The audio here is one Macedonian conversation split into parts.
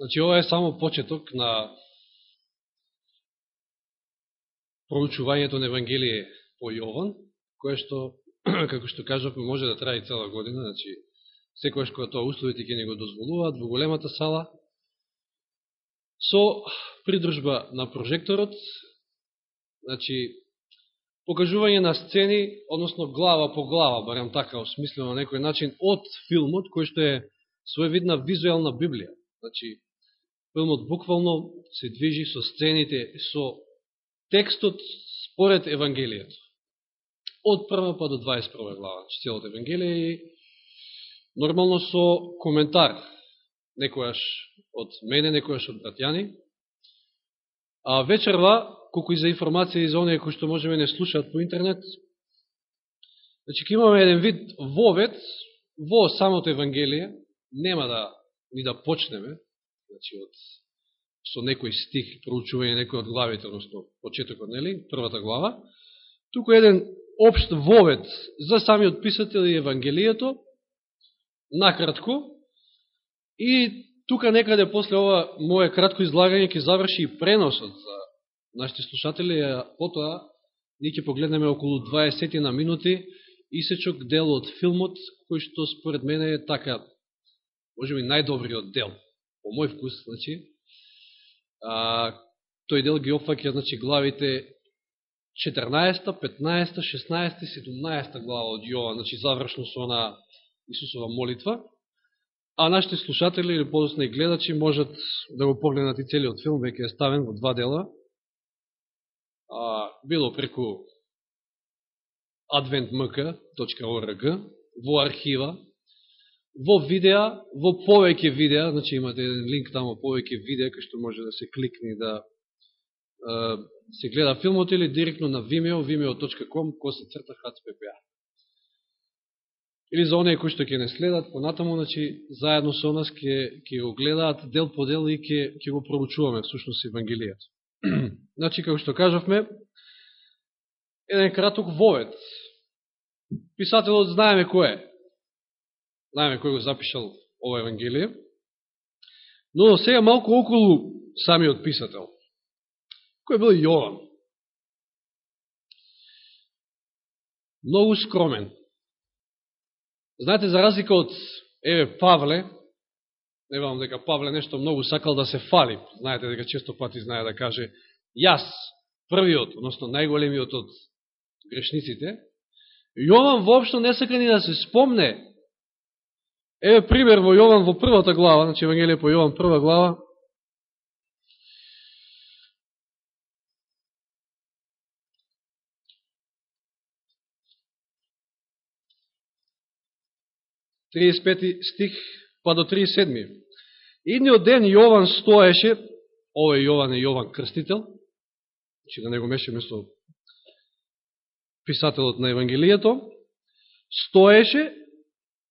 Значи, ова е само почеток на проучувањето на Евангелие по Јован, кое што, како што кажавме, може да трае цела година, значи, секојаш кога тоа условите ќе не го дозволуваат во големата сала, со придружба на прожекторот, значи, покажување на сцени, односно глава по глава, барем така осмислено на некој начин, од филмот, кој што е своевидна визуелна Библија. Значи, филмот буквално се движи со сцените, со текстот според Евангелието. Од прва па до 21 глава, значи целото Евангелие и нормално со коментар, некојаш од мене, некојаш од братјани. А вечерва, колку и за информација и за оние кои што можеме да не слушаат по интернет, значи ќе имаме еден вид вовет во самото Евангелие, нема да ни да почнеме, значи од со некој стих, проучување некој од главите, односно почетокот, нели, првата глава, туку еден обшт вовет за самиот писател и Евангелието, накратко, и тука некаде после ова моје кратко излагање ќе заврши и преносот за нашите слушатели, а потоа ние ќе погледнеме околу 20 на минути исечок дел од филмот, кој што според мене е така, може би најдобриот дел, по мој вкус, значи, а, тој дел ги опфаќа значи, главите 14, 15, 16, 17 глава од Јова, значи завршно со на Исусова молитва, а нашите слушатели или подосни гледачи можат да го погледнат и целиот филм, веќе е ставен во два дела, а, било преку adventmk.org, во архива, во видеа, во повеќе видеа, значи имате еден линк тамо повеќе видеа, кај што може да се кликне да е, се гледа филмот или директно на Vimeo, vimeo.com, се црта HCPPA. Или за оние кои што ќе не следат, понатаму, значи, заедно со нас ќе, ќе го гледаат дел по дел и ќе, ќе го проучуваме всушност Евангелијата. значи, како што кажавме, еден краток вовет. Писателот знаеме кој е. Знаеме кој го запишал ова Евангелие. Но сега малку околу самиот писател. Кој бил Јован? Многу скромен. Знаете, за разлика од Еве Павле, не велам дека Павле нешто многу сакал да се фали. Знаете дека често пати знае да каже јас, првиот, односно најголемиот од грешниците. Јован воопшто не сака ни да се спомне Еве пример во Јован во првата глава, значи Евангелие по Јован прва глава. Триесет стих па до 37. Идниот ден Јован стоеше, овој Јован е Јован Крстител, значи на не го мешаме со писателот на Евангелието, стоеше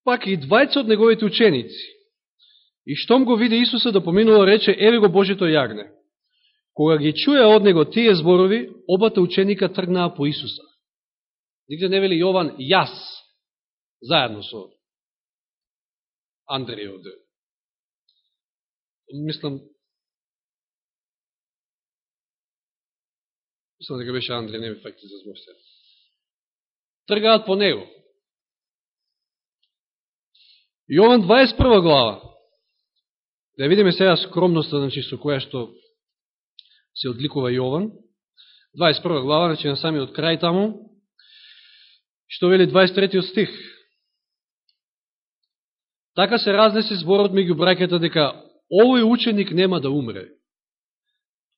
пак и двајца од неговите ученици. И штом го види Исуса да поминува, рече, еве го Божито јагне. Кога ги чуја од него тие зборови, обата ученика тргнаа по Исуса. Нигде не вели Јован јас, заедно со Андреј од... Мислам, мислам дека беше Андреј, не ми факти за змоштер. Тргаат по него. Јован 21 глава. Да видиме сега скромноста, значи, со која што се одликува Јован. 21 глава, значи, на самиот крај таму. Што вели 23 стих? Така се разнесе зборот меѓу браќата дека овој ученик нема да умре.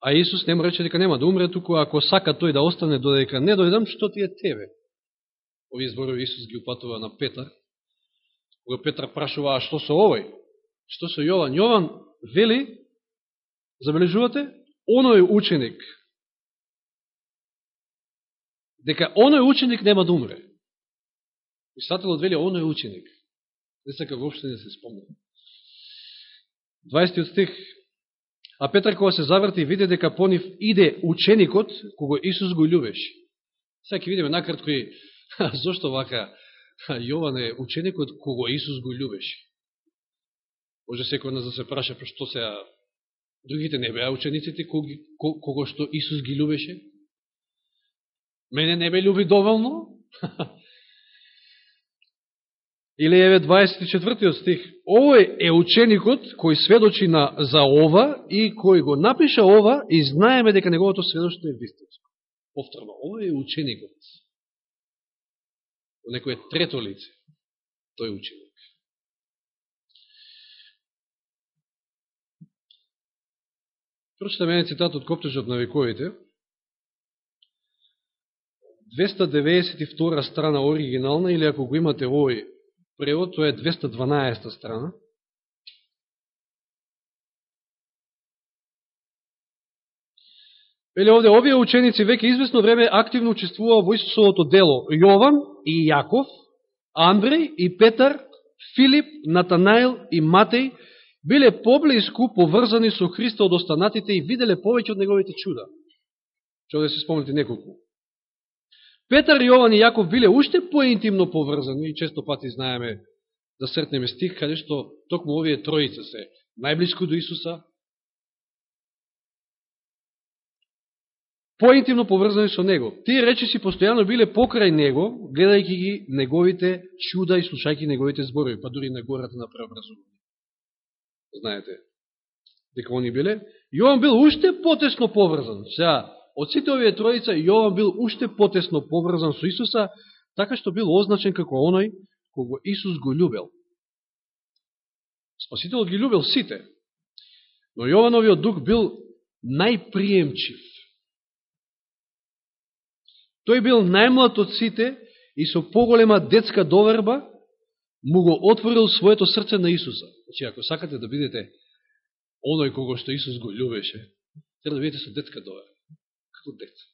А Исус нема рече дека нема да умре, туку ако сака тој да остане додека не дојдам, што ти е тебе? Овие зборови Исус ги упатува на Петар кога Петра прашува, а што со овој? Што со Јован? Јован вели, забележувате, оној ученик, дека оној ученик нема да умре. Писателот вели, оној ученик. Не сака воопште не да се спомне. 20 стих. А Петар кога се заврти и виде дека по нив иде ученикот, кого Исус го љубеше. Сега ќе видиме накратко и зошто вака Јован е ученикот кого Исус го љубеше. Може секој нас да се праша, про што се Другите не беа учениците кого што Исус ги љубеше. Мене не бе љуби доволно. Или еве 24 стих. Овој е ученикот кој сведочи на, за ова и кој го напиша ова и знаеме дека неговото сведоштво е вистинско. Повторно, овој е ученикот во некоје трето лице. Тој ученик. Прочитаме еден цитат од Коптежот на вековите. 292 страна оригинална, или ако го имате овој превод, тоа е 212 страна. Веле овде, овие ученици веќе известно време активно учествуваа во Исусовото дело. Јован и Јаков, Андреј и Петар, Филип, Натанаил и Матеј биле поблиску поврзани со Христа од останатите и виделе повеќе од неговите чуда. Че да се спомнете неколку. Петар, Јован и Јаков биле уште поинтимно поврзани, и често пати знаеме да сретнеме стих, каде што токму овие троица се најблиску до Исуса, поинтимно поврзани со Него. Тие речи си постојано биле покрај Него, гледајќи ги Неговите чуда и слушајќи Неговите зборови, па дури на гората на преобразување знаете, дека они биле. Јован бил уште потесно поврзан. Сега, од сите овие троица, Јован бил уште потесно поврзан со Исуса, така што бил означен како оној кого Исус го любел. Спасителот ги любел сите, но Јовановиот дух бил најприемчив. Тој бил најмлад од сите и со поголема детска доверба му го отворил своето срце на Исуса. Значи, ако сакате да бидете оној кого што Исус го любеше, треба да бидете со детска доверба. Како деца.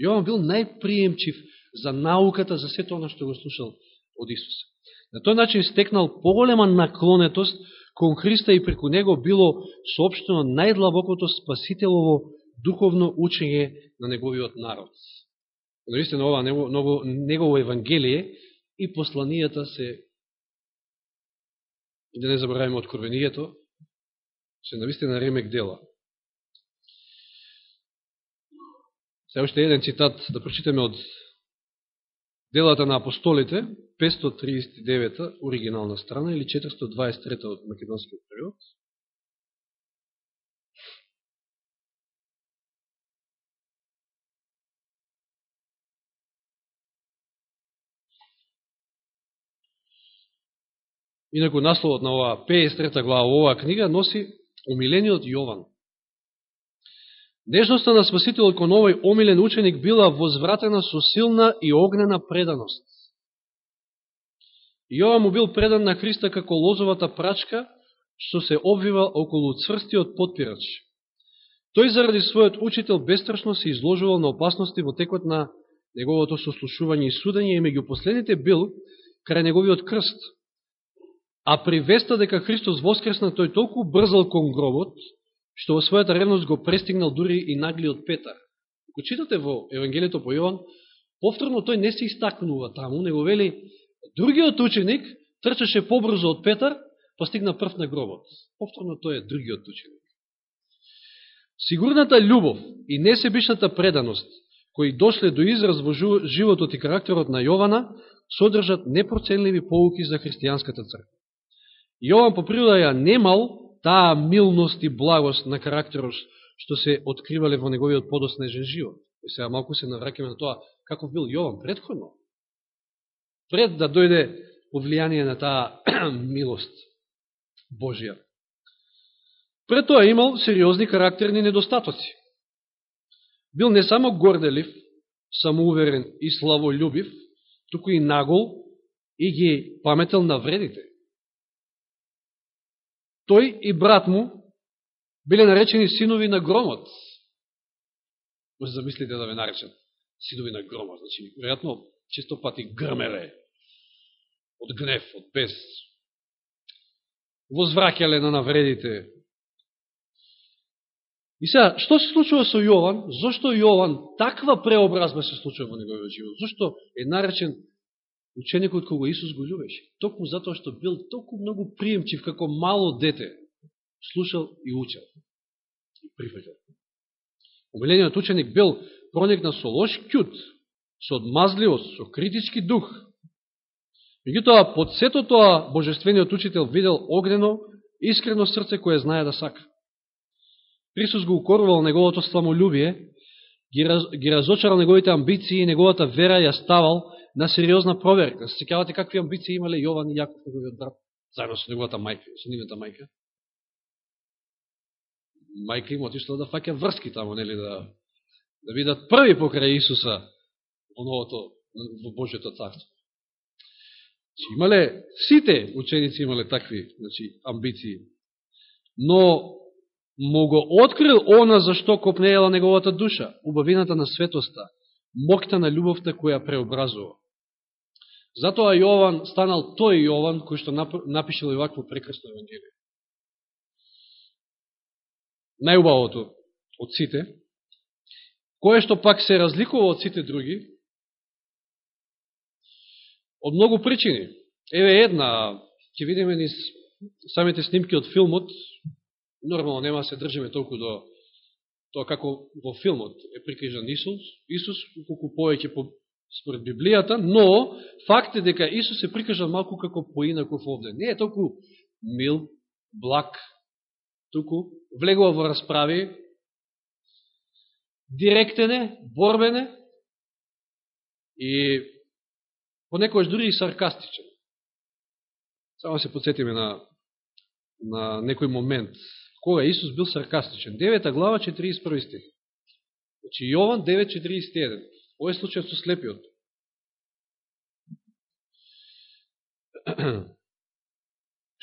Јован бил најприемчив за науката, за сето оно што го слушал од Исуса. На тој начин стекнал поголема наклонетост кон Христа и преку него било сообщено најдлабокото спасителово духовно учење на неговиот народ. Наистина ова негово Евангелие и посланијата се и да не забравиме откровенијето, се наистина ремек дела. Се още еден цитат да прочитаме од Делата на апостолите, 539 оригинална страна или 423 од македонскиот период. Инаку насловот на оваа 53 глава оваа книга носи умилениот Јован. Нежноста на Спасителот кон овој омилен ученик била возвратена со силна и огнена преданост. Јован му бил предан на Христа како лозовата прачка, што се обвива околу цврстиот подпирач. Тој заради својот учител бестрашно се изложувал на опасности во текот на неговото сослушување и судење и меѓу последните бил крај неговиот крст, А при веста дека Христос воскресна, тој толку брзал кон гробот, што во својата ревност го престигнал дури и наглиот Петар. Ако читате во Евангелието по Јован, повторно тој не се истакнува таму, него вели, другиот ученик трчаше побрзо од Петар, па стигна прв на гробот. Повторно тој е другиот ученик. Сигурната љубов и несебичната преданост, кои дошле до израз во животот и карактерот на Јована, содржат непроценливи поуки за христијанската црква. Јован по природа ја немал таа милност и благост на карактерот што се откривале во неговиот подоснежен живот. И сега малку се навракаме на тоа каков бил Јован предходно. Пред да дојде повлијание на таа милост Божија. Пред тоа имал сериозни карактерни недостатоци. Бил не само горделив, самоуверен и славолюбив, туку и нагол и ги паметел на вредите тој и брат му биле наречени синови на громот. Може да замислите да ве наречат синови на громот. Значи, веројатно, често пати грмеле од гнев, од бес. Возвракеле на навредите. И сега, што се случува со Јован? Зошто Јован таква преобразба се случува во неговиот живот? Зошто е наречен ученикот кога Исус го љубеше. Токму затоа што бил толку многу приемчив како мало дете. Слушал и учел. прифаќал. Умилениот ученик бил проникна со лош кјут, со одмазливост, со критички дух. Меѓутоа, под сето тоа, Божествениот учител видел огнено, искрено срце кое знае да сака. Христос го укорувал неговото сламолюбие, ги, раз, ги разочарал неговите амбиции и неговата вера ја ставал на сериозна проверка. Се секавате какви амбиции имале Јован и Јаков, неговиот брат, заедно со неговата мајка, со нивната мајка. Мајка им отишла да фаќа врски тамо, нели, да, да бидат први покрај Исуса во новото, во Божиото царство. Значи, имале, сите ученици имале такви значи, амбиции. Но му го открил она зашто копнеела неговата душа, убавината на светоста, мокта на љубовта која преобразува. Затоа Јован станал тој Јован кој што напишил и вакво прекрасно Евангелие. Најубавото од сите, кое што пак се разликува од сите други, од многу причини. Еве една, ќе видиме низ самите снимки од филмот, нормално нема да се држиме толку до тоа како во филмот е прикажан Исус, Исус колку повеќе по според Библијата, но факт е дека Исус се прикажа малку како поинаков овде. Не е толку мил, благ, туку влегува во расправи, директене, борбене и понекојаш дури и саркастичен. Само се подсетиме на, на некој момент, кога Исус бил саркастичен. 9 глава, 41 стих. Значи, Јован 9.41. Овој случај со слепиот.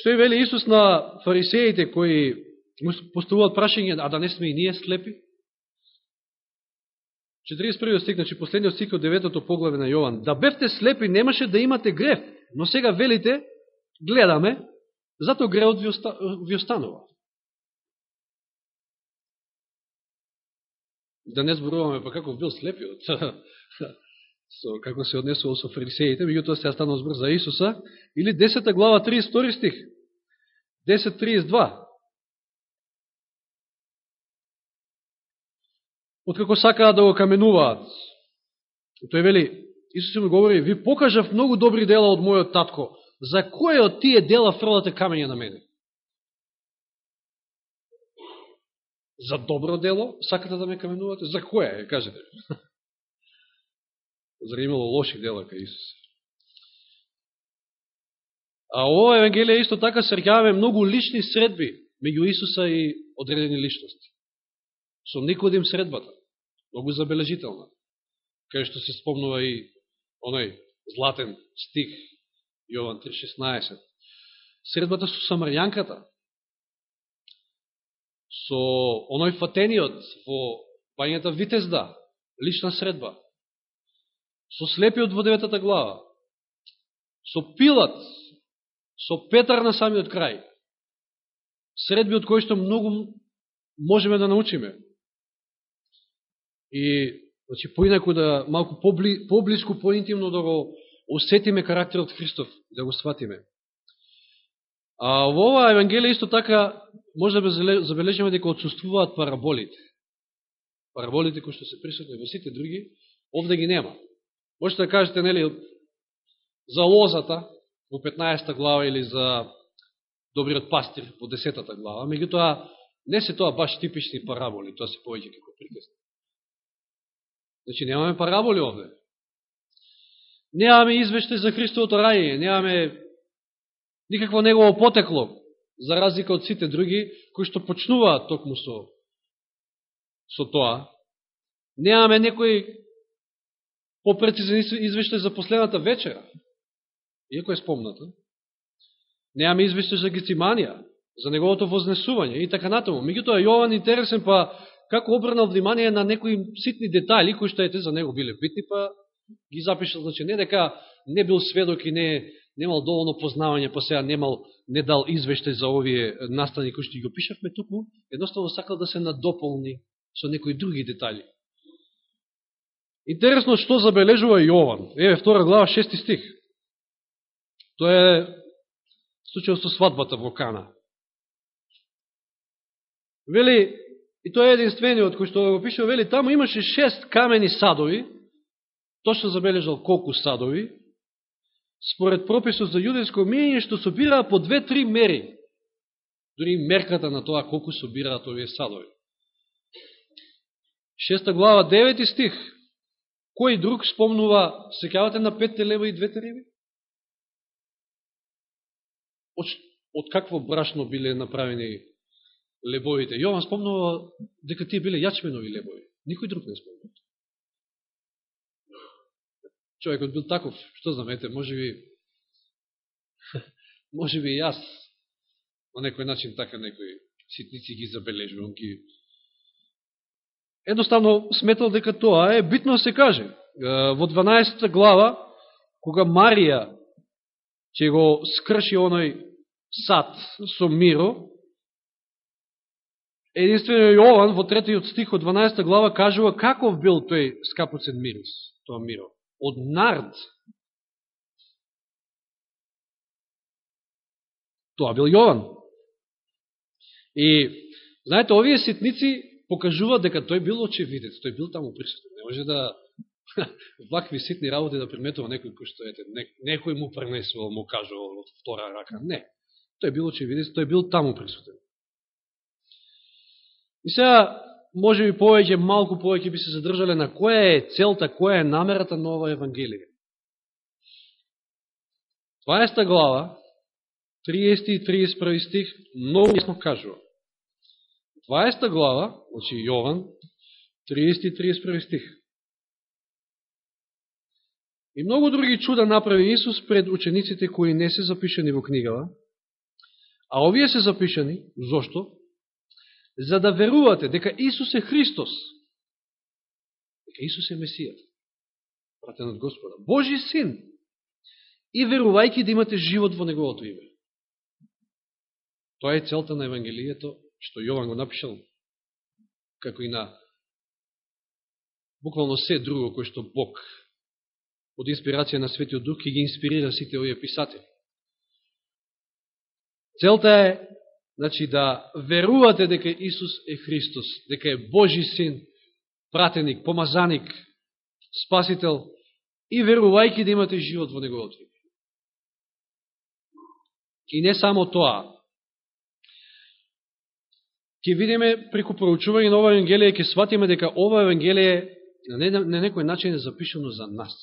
Што и вели Исус на фарисеите кои му поставуваат прашање, а да не сме и ние слепи? 41 стик, значи последниот стик од 9 поглаве на Јован. Да бевте слепи, немаше да имате грев, но сега велите, гледаме, зато греот ви останува. Да не зборуваме па како бил слепиот, со, како се однесувал со фарисеите, меѓутоа се станал збор за Исуса, или 10 глава 32 стих, 10.32. Откако сакаат да го каменуваат, тој вели, Исус им говори, ви покажав многу добри дела од мојот татко, за кој од тие дела фрлате камење на мене? За добро дело сакате да ме каменувате? За кое, кажете? За имало лоши дела кај Исус. А ова Евангелие исто така срекаваме многу лични средби меѓу Исуса и одредени личности. Со Никодим средбата, многу забележителна, кај што се спомнува и оној златен стих, Јован 3.16. Средбата со Самарјанката, со оној фатениот во бањата Витезда, лична средба, со слепиот во деветата глава, со Пилат, со Петар на самиот крај, средби од кои што многу можеме да научиме. И, значи, поинако да, малку побли, поблиску, поинтимно да го осетиме карактерот Христов, да го сватиме. А во ова Евангелие исто така може да забележиме дека отсутствуваат параболите. Параболите кои што се присутни во сите други, овде ги нема. Можете да кажете, нели, за лозата во 15 глава или за добриот пастир во 10 глава, меѓутоа не се тоа баш типични параболи, тоа се повеќе како приказни. Значи, немаме параболи овде. Немаме извештај за Христовото рајење, немаме никакво негово потекло, за разлика од сите други, кои што почнуваат токму со, со тоа. Немаме некој попрецизен извештај за последната вечера, иако е спомната. Немаме извештај за Гециманија, за неговото вознесување и така натаму. Меѓутоа, Јован интересен па како обрнал внимание на некои ситни детали, кои што ете за него биле битни, па ги запишал, значи не дека не бил сведок и не немал доволно познавање, па сега немал, не дал извештај за овие настани кои што ги опишавме туку, едноставно сакал да се надополни со некои други детали. Интересно што забележува Јован. Еве, втора глава, шести стих. Тоа е случајот со свадбата во Кана. Вели, И тоа е единствениот кој што го пишува, вели, таму имаше шест камени садови, точно забележал колку садови, според прописот за јудејско мијање, што собираа по две-три мери. Дори мерката на тоа колку собираат овие садови. Шеста глава, девети стих. Кој друг спомнува, секавате на петте лева и двете риби? Од, од какво брашно биле направени лебовите? Јован спомнува дека тие биле јачменови лебови. Никој друг не спомнува човекот бил таков, што знамете, може би, може би и јас, на некој начин така некои ситници ги забележувам, ги... Едноставно сметал дека тоа е битно се каже. Во 12 глава, кога Марија ќе го скрши оној сад со миро, единствено Јован во третиот стих од 12 глава кажува каков бил тој скапоцен мирис, тоа миро од нард. Тоа бил Јован. И, знаете, овие ситници покажуваат дека тој бил очевидец, тој бил таму присутен. Не може да вакви ситни работи да приметува некој кој што ете, некој му пренесувал, му кажувал од втора рака. Не. Тој бил очевидец, тој бил таму присутен. И сега, може би повеќе, малку повеќе би се задржале на која е целта, која е намерата на ова Евангелие. 20 глава, 30 и 31 стих, многу јасно кажува. 20 глава, значи Јован, 30 и 31 стих. И многу други чуда направи Исус пред учениците кои не се запишани во книгава, а овие се запишани, зошто? За да верувате дека Исус е Христос, дека Исус е Месијат, пратен од Господа, Божи Син, и верувајќи да имате живот во Неговото име. Тоа е целта на Евангелието, што Јован го напишал, како и на буквално се друго кое што Бог од инспирација на Светиот Дух и ги инспирира сите овие писатели. Целта е значи да верувате дека Исус е Христос, дека е Божи Син, пратеник, помазаник, спасител и верувајки да имате живот во Неговото име. И не само тоа. Ке видиме преку проучување на ова Евангелие, ке сватиме дека ова Евангелие на некој начин е запишено за нас,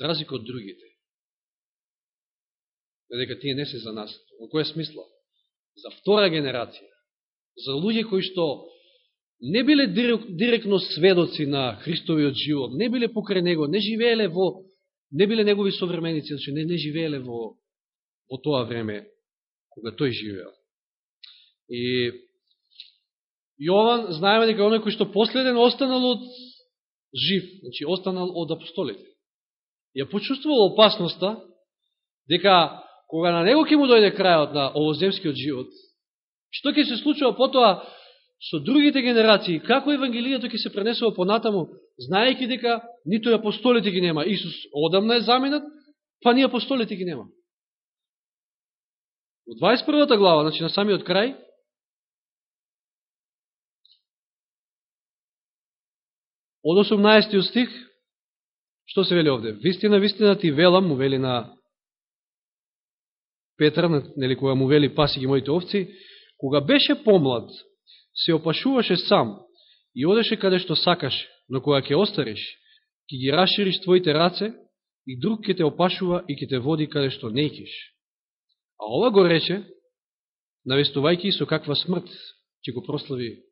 за разлика од другите. Дека тие не се за нас. Во која смисла? За втора генерација, за луѓе кои што не биле директно сведоци на Христовиот живот, не биле покрај Него, не живееле во, не биле Негови современици, значи не, не живееле во, во тоа време, кога тој живеел. И Јован, знаеме дека оној кој што последен останал од жив, значи останал од апостолите. Ја почувствувал опасноста дека кога на него ќе му дојде крајот на овоземскиот живот, што ќе се случува потоа со другите генерации, како Евангелијето ќе се пренесува понатаму, знаејќи дека нито апостолите ги нема. Исус одамна е заменат, па ни апостолите ги нема. Во 21 глава, значи на самиот крај, од 18 стих, што се вели овде? Вистина, вистина ти велам, му вели на Петар, нели, кога му вели паси ги моите овци, кога беше помлад, се опашуваше сам и одеше каде што сакаше, но кога ќе остариш, ќе ги расшириш твоите раце и друг ќе те опашува и ќе те води каде што не икиш. А ова го рече, навестувајќи со каква смрт ќе го прослави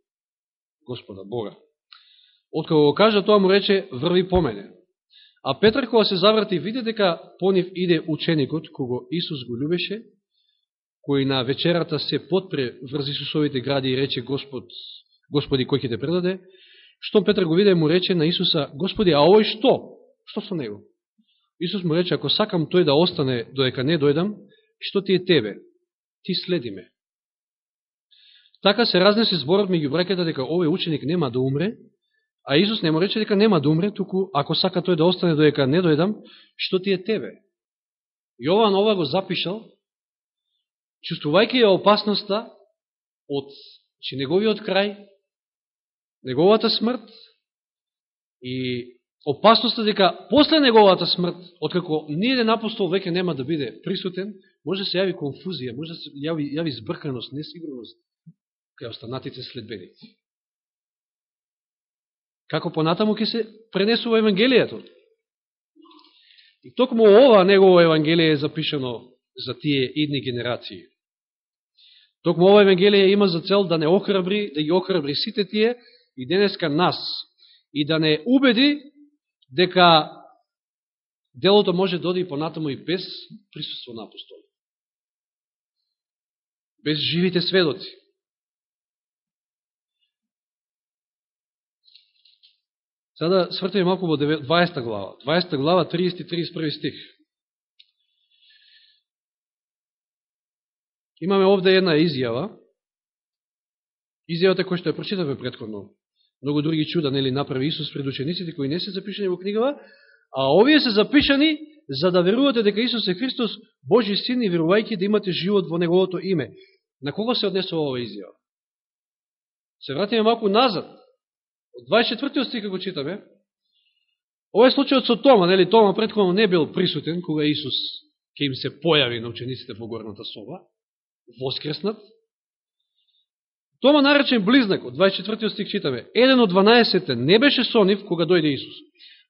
Господа Бога. Откако го кажа, тоа му рече, врви по мене. А Петр, кога се заврати, виде дека по нив иде ученикот, кого Исус го любеше, кој на вечерата се подпре врз Исусовите гради и рече Господ, Господи, кој ќе те предаде, што Петр го виде му рече на Исуса, Господи, а овој што? Што со него? Исус му рече, ако сакам тој да остане додека не дојдам, што ти е тебе? Ти следи ме. Така се разнесе зборот меѓу бракета дека овој ученик нема да умре, А Исус не му рече дека нема да умре, туку ако сака тој да остане доека не дојдам, што ти е тебе? Јован ова го запишал, чувствувајќи ја опасноста од че неговиот крај неговата смрт и опасноста дека после неговата смрт, откако ниједен апостол веќе нема да биде присутен, може да се јави конфузија, може да се јави, јави збрканост, несигурност кај останатите следбеници. Како понатаму ќе се пренесува Евангелието? И токму ова негово Евангелие е запишано за тие идни генерации. Токму ова Евангелие има за цел да не охрабри, да ги охрабри сите тие и денеска нас, и да не убеди дека делото може да оди понатаму и без присуство на апостоли. Без живите сведоци. Сада свртаме малку во 20 глава. 20 глава, 30-31 стих. Имаме овде една изјава. Изјавата која што ја прочитавме предходно. Многу други чуда, нели, направи Исус пред учениците, кои не се запишани во книгава, а овие се запишани за да верувате дека Исус е Христос, Божи син и верувајќи да имате живот во Неговото име. На кого се однесува ова изјава? Се вратиме малку назад. Од 24 стих го читаме. Ова е случајот со Тома, нели Тома предходно не бил присутен кога Исус ќе им се појави на учениците во горната соба воскреснат. Тома наречен близнак, од 24 стих читаме, еден од 12 не беше со нив кога дојде Исус.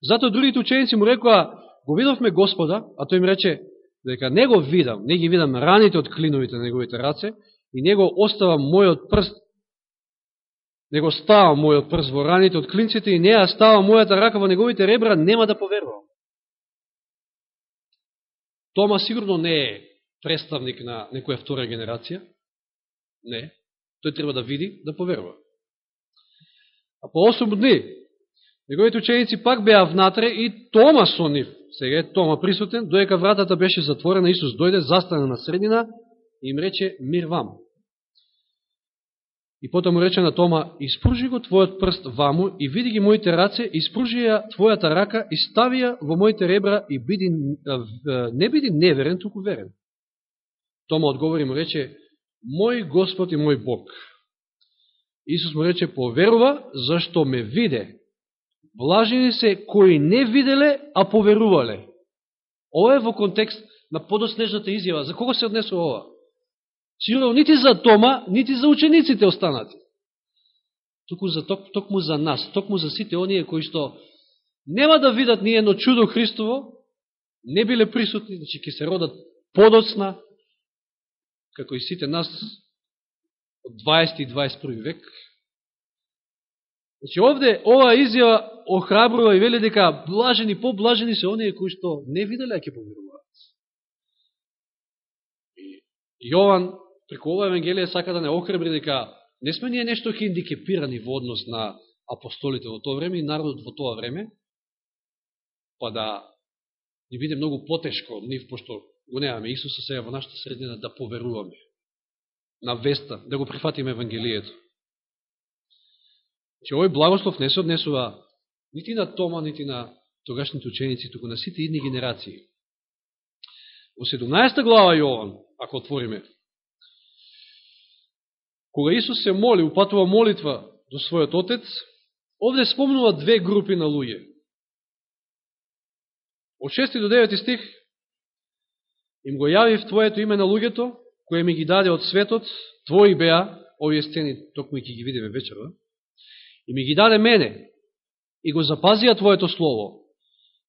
Затоа другите ученици му рекоа, го видовме Господа, а тој им рече, дека не го видам, не ги видам раните од клиновите на неговите раце, и не го оставам мојот прст, него става мојот прст во раните од клинците и неа става мојата рака во неговите ребра, нема да поверувам. Тома сигурно не е представник на некоја втора генерација? Не. Тој треба да види, да поверува. А по 8 дни, неговите ученици пак беа внатре и Тома со нив. Сега е Тома присутен, доека вратата беше затворена, Исус дојде, застана на средина и им рече мир вам. И потом му рече на Тома, испружи го твојот прст ваму и види ги моите раце, испружи ја твојата рака и стави ја во моите ребра и биди, не биди неверен, туку верен. Тома одговори му рече, мој Господ и мој Бог. Исус му рече, поверува, зашто ме виде. Блажени се кои не виделе, а поверувале. Ова е во контекст на подоснежната изјава. За кого се однесува ова? Сигурно нити за Тома, нити за учениците останати. Туку за, ток, токму за нас, токму за сите оние кои што нема да видат ни едно чудо Христово, не биле присутни, значи ќе се родат подоцна, како и сите нас од 20 и 21 век. Значи, овде, ова изјава охрабрува и вели дека блажени, поблажени се оние кои што не виделе, а ќе поверуваат. И Јован, преку ова Евангелие, сака да не охребри дека не сме ние нешто хиндикепирани во однос на апостолите во тоа време и народот во тоа време, па да ни биде многу потешко нив, пошто го немаме Исуса сега во нашата средина да поверуваме на веста, да го прифатиме Евангелието. Че овој благослов не се однесува нити на Тома, нити на тогашните ученици, туку на сите идни генерации. Во 17 глава Јован, ако отвориме, кога Исус се моли, упатува молитва до својот Отец, овде спомнува две групи на луѓе. Од 6 до 9 стих им го јавив Твоето име на луѓето, кое ми ги даде од светот, Твои беа, овие сцени, токму и ќе ги видиме вечера, и ми ги даде мене, и го запазија Твоето Слово,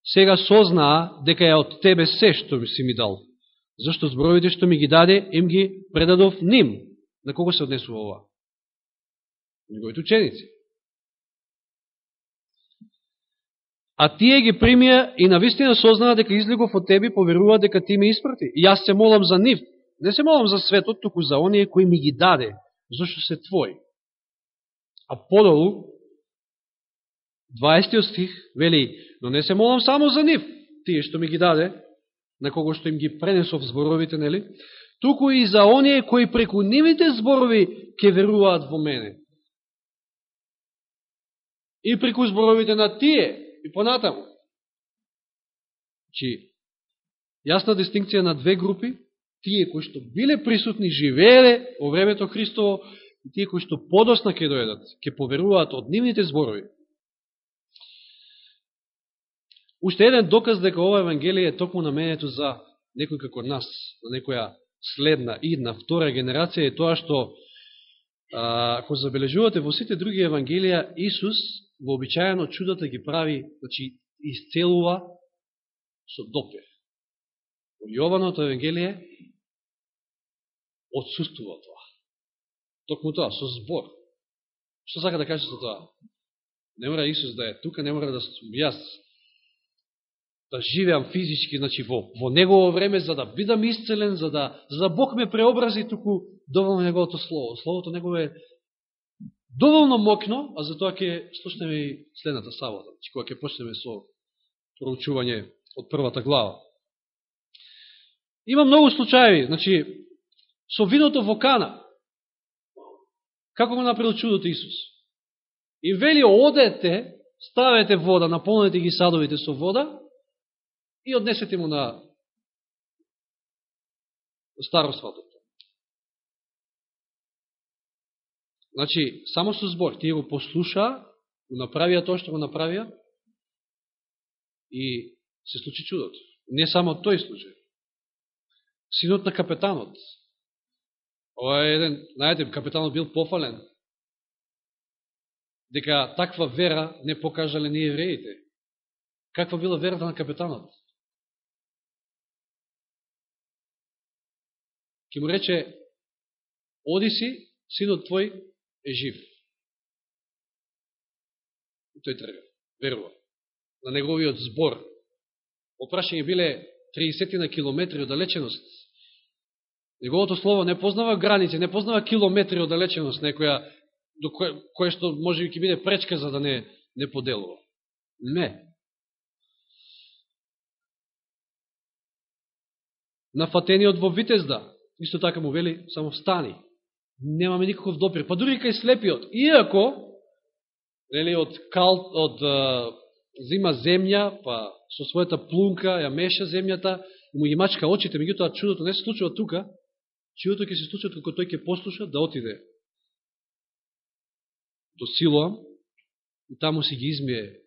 сега сознаа дека е од Тебе се што си ми дал. Зашто зборовите што ми ги даде, им ги предадов ним. На кого се однесува ова? Неговите ученици. А тие ги примија и на вистина сознаа дека излегов од тебе поверува дека ти ме испрати. И јас се молам за нив. Не се молам за светот, туку за оние кои ми ги даде, зашто се твои. А подолу, 20 стих, вели, но не се молам само за нив, тие што ми ги даде, на кого што им ги пренесов зборовите, нели? Туку и за оние кои преку нивните зборови ќе веруваат во мене. И преку зборовите на тие, И понатаму. Чи, јасна дистинкција на две групи, тие кои што биле присутни, живееле во времето Христово, и тие кои што подосна ќе доедат, ќе поверуваат од нивните зборови. Уште еден доказ дека ова Евангелие е токму наменето за некој како нас, на некоја следна, идна, втора генерација, е тоа што, а, ако забележувате во сите други Евангелија, Исус вообичајано чудата ги прави, значи, исцелува со допир. Во Јовановото Евангелие отсутствува тоа. Токму тоа, со збор. Што сака да каже со тоа? Не мора Исус да е тука, не мора да јас да живеам физички, значи во, во негово време, за да бидам исцелен, за да, за да Бог ме преобрази, туку доволно неговото слово. Словото негово е доволно мокно, а за тоа ќе слушнеме и следната сабота, значи кога ќе почнеме со проучување од првата глава. Има многу случаи, значи, со виното во Кана. Како го направил чудото Исус? И вели, одете, ставете вода, наполнете ги садовите со вода и однесете му на староството. Значи, само со збор, тие го послушаа, го направија тоа што го направија и се случи чудото. Не само тој случај. Синот на капетанот, Ова е еден, знаете, капетанот бил пофален, дека таква вера не покажале ни евреите. Каква била верата на капетанот? Ќе му рече, оди си, синот твој е жив. И тој трга, верува. На неговиот збор. Опрашање биле 30 на километри оддалеченост Неговото слово не познава граници, не познава километри оддалеченост некоја, до кое, кое што може би ќе биде пречка за да не, не поделува. Не. Нафатениот во Витезда, исто така му вели, само стани. Немаме никаков допир. Па дури кај слепиот. Иако, нели, од, кал, од а, зима земја, па со својата плунка ја меша земјата, и му ги мачка очите, меѓутоа чудото не се случува тука, чудото ќе се случува како тој ќе послуша да отиде до Силоам и таму си ги измие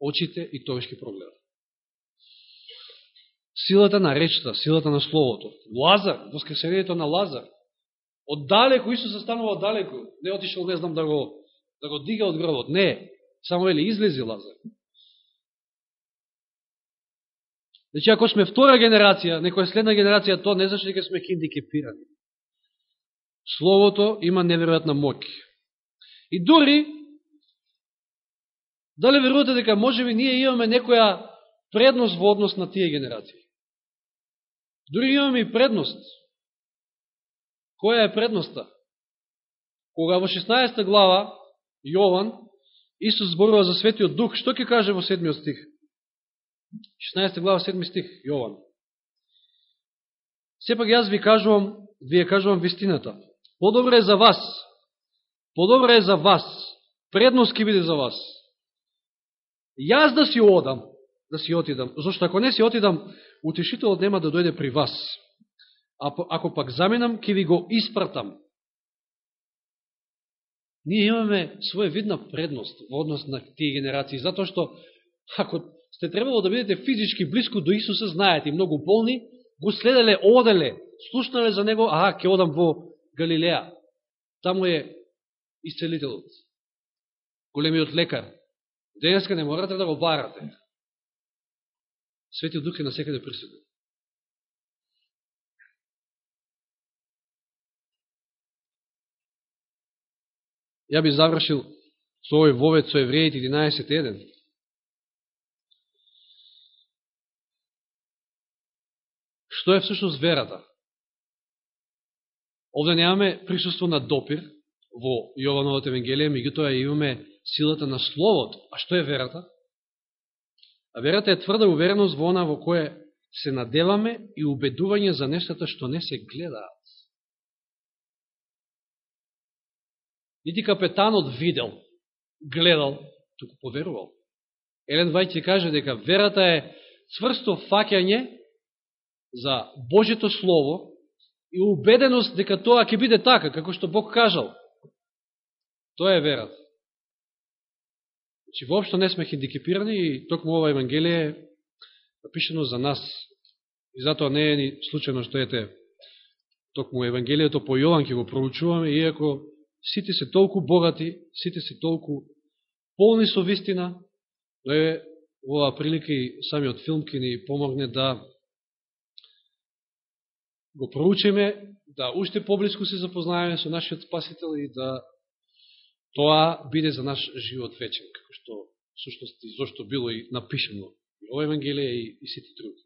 очите и тој ќе прогледа. Силата на речта, силата на словото. Лазар, воскресението на Лазар. Оддалеку, Исус станува оддалеку. Не отишел, не знам, да го, да го дига од гробот. Не, само ели излези Лазар. Значи, ако сме втора генерација, некоја следна генерација, то не значи дека сме хиндикепирани. Словото има неверојатна моќ. И дури, дали верувате дека може би ние имаме некоја предност во однос на тие генерации? Дори имаме и предност. Која е предноста? Кога во 16 глава, Јован, Исус зборува за Светиот Дух, што ќе каже во 7 стих? 16 глава 7 стих, Јован. Сепак јас ви кажувам, ви ја кажувам вистината. Подобро е за вас, Подобро е за вас, предност ки биде за вас. Јас да си одам, да си отидам, Зошто ако не си отидам, утешителот нема да дојде при вас. А ако пак заминам, ќе ви го испратам. Ние имаме своја видна предност во однос на тие генерации, затоа што ако сте требало да бидете физички близко до Исуса, знаете, многу болни, го следеле, оделе, слушнале за Него, аха, ќе одам во Галилеја. Таму е исцелителот, големиот лекар. Денеска не морате да го барате. Светиот Дух е на секаде присутен. Ја би завршил со овој вовет со Евреите 11.1. Што е всушност верата? Овде немаме присуство на допир во Јовановото Евангелие, меѓутоа имаме силата на Словото. А што е верата? А верата е тврда увереност во она во кое се наделаме и убедување за нештата што не се гледаат. Нити капетанот видел, гледал, туку поверувал. Елен Вајт каже дека верата е цврсто факјање за Божето Слово и убеденост дека тоа ќе биде така, како што Бог кажал. Тоа е верата че воопшто не сме хендикипирани и токму ова Евангелие е напишено за нас. И затоа не е ни случайно што ете токму Евангелието по Јован ќе го проучуваме, иако сите се толку богати, сите се толку полни со вистина, но е оваа прилика и самиот филм ќе ни помогне да го проучиме, да уште поблиску се запознаеме со нашиот Спасител и да тоа биде за наш живот вечен, како што сушност и зашто било и напишено и ова Евангелие и, и сите други.